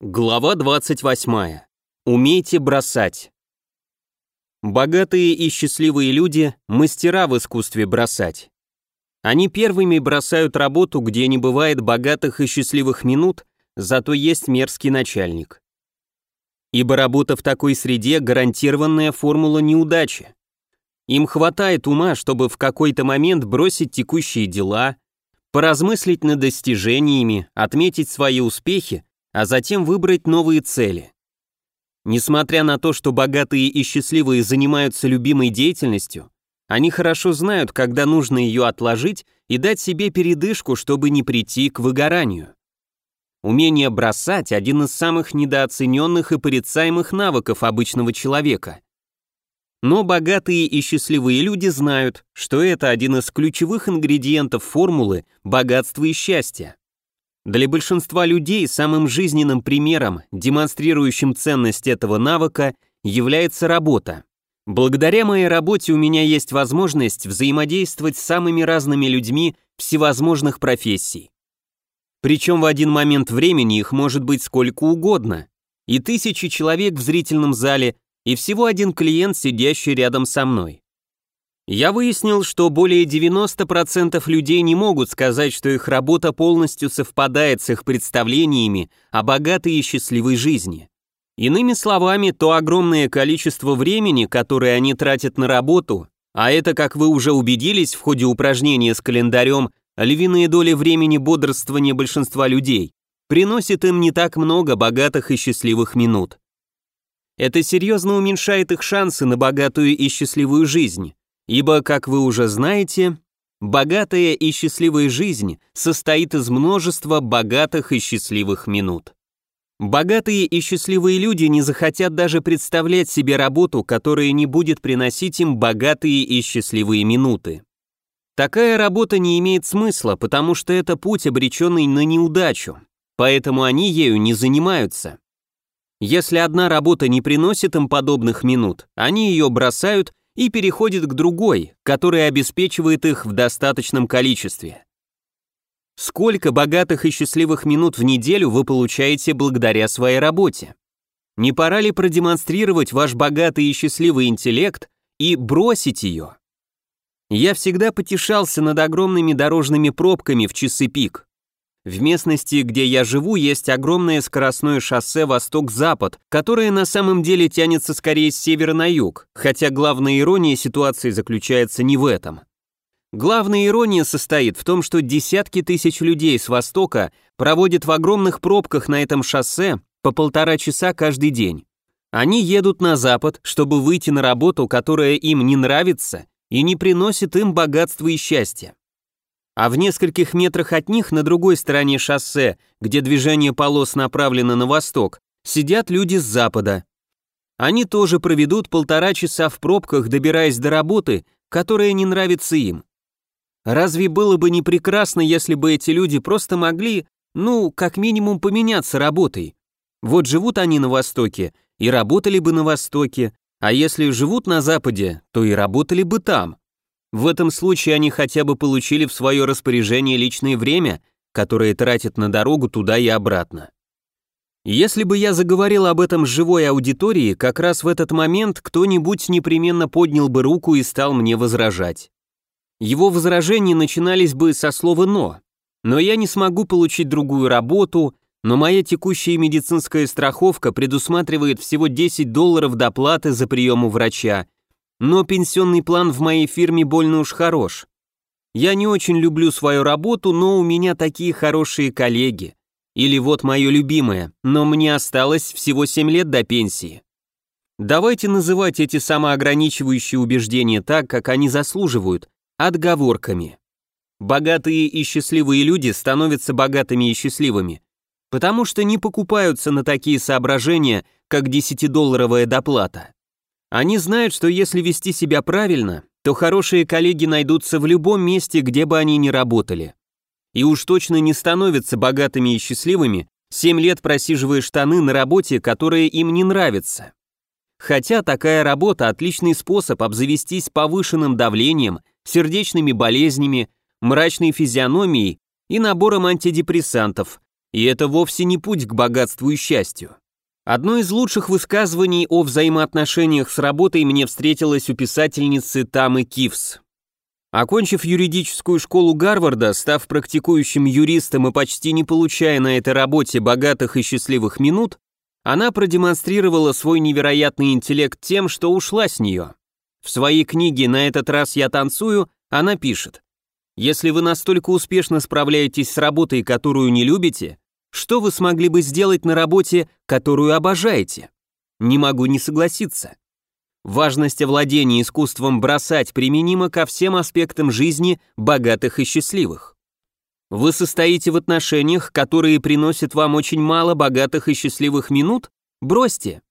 Глава 28. Умейте бросать. Богатые и счастливые люди – мастера в искусстве бросать. Они первыми бросают работу, где не бывает богатых и счастливых минут, зато есть мерзкий начальник. Ибо работа в такой среде – гарантированная формула неудачи. Им хватает ума, чтобы в какой-то момент бросить текущие дела, поразмыслить над достижениями, отметить свои успехи а затем выбрать новые цели. Несмотря на то, что богатые и счастливые занимаются любимой деятельностью, они хорошо знают, когда нужно ее отложить и дать себе передышку, чтобы не прийти к выгоранию. Умение бросать – один из самых недооцененных и порицаемых навыков обычного человека. Но богатые и счастливые люди знают, что это один из ключевых ингредиентов формулы богатства и счастья. Для большинства людей самым жизненным примером, демонстрирующим ценность этого навыка, является работа. Благодаря моей работе у меня есть возможность взаимодействовать с самыми разными людьми всевозможных профессий. Причем в один момент времени их может быть сколько угодно. И тысячи человек в зрительном зале, и всего один клиент, сидящий рядом со мной. Я выяснил, что более 90% людей не могут сказать, что их работа полностью совпадает с их представлениями о богатой и счастливой жизни. Иными словами, то огромное количество времени, которое они тратят на работу, а это, как вы уже убедились в ходе упражнения с календарем, львиные доли времени бодрствования большинства людей, приносит им не так много богатых и счастливых минут. Это серьезно уменьшает их шансы на богатую и счастливую жизнь. Ибо, как вы уже знаете, богатая и счастливая жизнь состоит из множества богатых и счастливых минут. Богатые и счастливые люди не захотят даже представлять себе работу, которая не будет приносить им богатые и счастливые минуты. Такая работа не имеет смысла, потому что это путь, обреченный на неудачу, поэтому они ею не занимаются. Если одна работа не приносит им подобных минут, они ее бросают и переходит к другой, которая обеспечивает их в достаточном количестве. Сколько богатых и счастливых минут в неделю вы получаете благодаря своей работе? Не пора ли продемонстрировать ваш богатый и счастливый интеллект и бросить ее? Я всегда потешался над огромными дорожными пробками в часы пик. В местности, где я живу, есть огромное скоростное шоссе восток-запад, которое на самом деле тянется скорее с севера на юг, хотя главная ирония ситуации заключается не в этом. Главная ирония состоит в том, что десятки тысяч людей с востока проводят в огромных пробках на этом шоссе по полтора часа каждый день. Они едут на запад, чтобы выйти на работу, которая им не нравится и не приносит им богатства и счастья а в нескольких метрах от них на другой стороне шоссе, где движение полос направлено на восток, сидят люди с запада. Они тоже проведут полтора часа в пробках, добираясь до работы, которая не нравится им. Разве было бы не прекрасно, если бы эти люди просто могли, ну, как минимум поменяться работой? Вот живут они на Востоке, и работали бы на Востоке, а если живут на Западе, то и работали бы там. В этом случае они хотя бы получили в свое распоряжение личное время, которое тратят на дорогу туда и обратно. Если бы я заговорил об этом с живой аудиторией, как раз в этот момент кто-нибудь непременно поднял бы руку и стал мне возражать. Его возражения начинались бы со слова «но». Но я не смогу получить другую работу, но моя текущая медицинская страховка предусматривает всего 10 долларов доплаты за прием у врача, но пенсионный план в моей фирме больно уж хорош. Я не очень люблю свою работу, но у меня такие хорошие коллеги. Или вот мое любимое, но мне осталось всего 7 лет до пенсии. Давайте называть эти самоограничивающие убеждения так, как они заслуживают, отговорками. Богатые и счастливые люди становятся богатыми и счастливыми, потому что не покупаются на такие соображения, как 10-долларовая доплата. Они знают, что если вести себя правильно, то хорошие коллеги найдутся в любом месте, где бы они ни работали. И уж точно не становятся богатыми и счастливыми, 7 лет просиживая штаны на работе, которая им не нравится. Хотя такая работа – отличный способ обзавестись повышенным давлением, сердечными болезнями, мрачной физиономией и набором антидепрессантов, И это вовсе не путь к богатству и счастью. Одно из лучших высказываний о взаимоотношениях с работой мне встретилось у писательницы Тамы Кивс. Окончив юридическую школу Гарварда, став практикующим юристом и почти не получая на этой работе богатых и счастливых минут, она продемонстрировала свой невероятный интеллект тем, что ушла с нее. В своей книге «На этот раз я танцую» она пишет, «Если вы настолько успешно справляетесь с работой, которую не любите, что вы смогли бы сделать на работе, которую обожаете? Не могу не согласиться. Важность овладения искусством бросать применима ко всем аспектам жизни богатых и счастливых. Вы состоите в отношениях, которые приносят вам очень мало богатых и счастливых минут? Бросьте.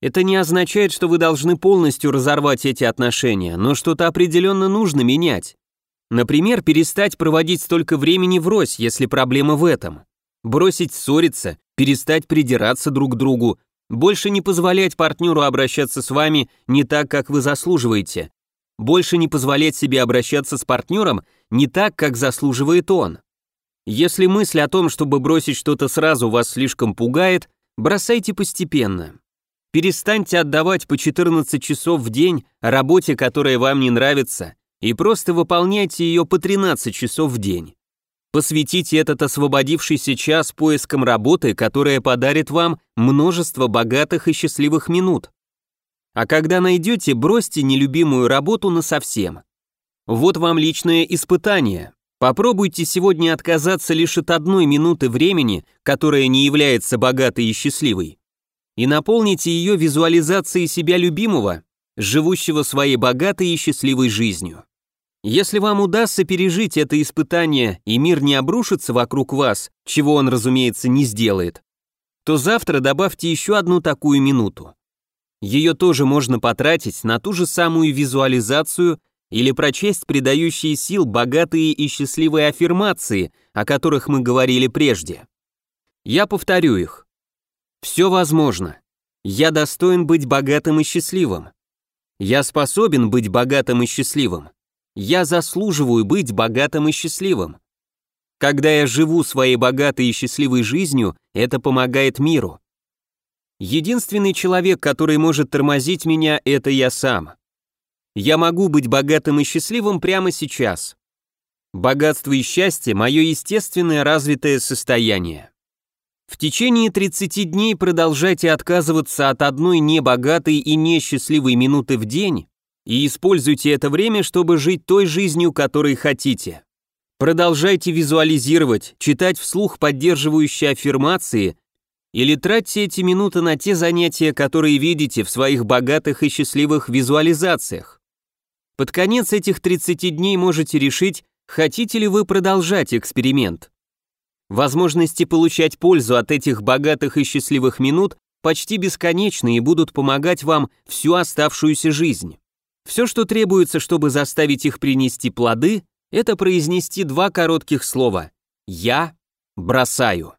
Это не означает, что вы должны полностью разорвать эти отношения, но что-то определенно нужно менять. Например, перестать проводить столько времени врозь, если проблема в этом. Бросить ссориться, перестать придираться друг к другу, больше не позволять партнеру обращаться с вами не так, как вы заслуживаете. Больше не позволять себе обращаться с партнером не так, как заслуживает он. Если мысль о том, чтобы бросить что-то сразу вас слишком пугает, бросайте постепенно. Перестаньте отдавать по 14 часов в день работе, которая вам не нравится, и просто выполняйте ее по 13 часов в день. Посвятите этот освободившийся час поискам работы, которая подарит вам множество богатых и счастливых минут. А когда найдете, бросьте нелюбимую работу насовсем. Вот вам личное испытание. Попробуйте сегодня отказаться лишь от одной минуты времени, которая не является богатой и счастливой, и наполните ее визуализацией себя любимого, живущего своей богатой и счастливой жизнью. Если вам удастся пережить это испытание, и мир не обрушится вокруг вас, чего он, разумеется, не сделает, то завтра добавьте еще одну такую минуту. Ее тоже можно потратить на ту же самую визуализацию или прочесть придающие сил богатые и счастливые аффирмации, о которых мы говорили прежде. Я повторю их. Все возможно. Я достоин быть богатым и счастливым. Я способен быть богатым и счастливым. Я заслуживаю быть богатым и счастливым. Когда я живу своей богатой и счастливой жизнью, это помогает миру. Единственный человек, который может тормозить меня, это я сам. Я могу быть богатым и счастливым прямо сейчас. Богатство и счастье – мое естественное развитое состояние. В течение 30 дней продолжайте отказываться от одной небогатой и несчастливой минуты в день и используйте это время, чтобы жить той жизнью, которой хотите. Продолжайте визуализировать, читать вслух поддерживающие аффирмации или тратьте эти минуты на те занятия, которые видите в своих богатых и счастливых визуализациях. Под конец этих 30 дней можете решить, хотите ли вы продолжать эксперимент. Возможности получать пользу от этих богатых и счастливых минут почти бесконечны и будут помогать вам всю оставшуюся жизнь. Все, что требуется, чтобы заставить их принести плоды, это произнести два коротких слова «Я бросаю».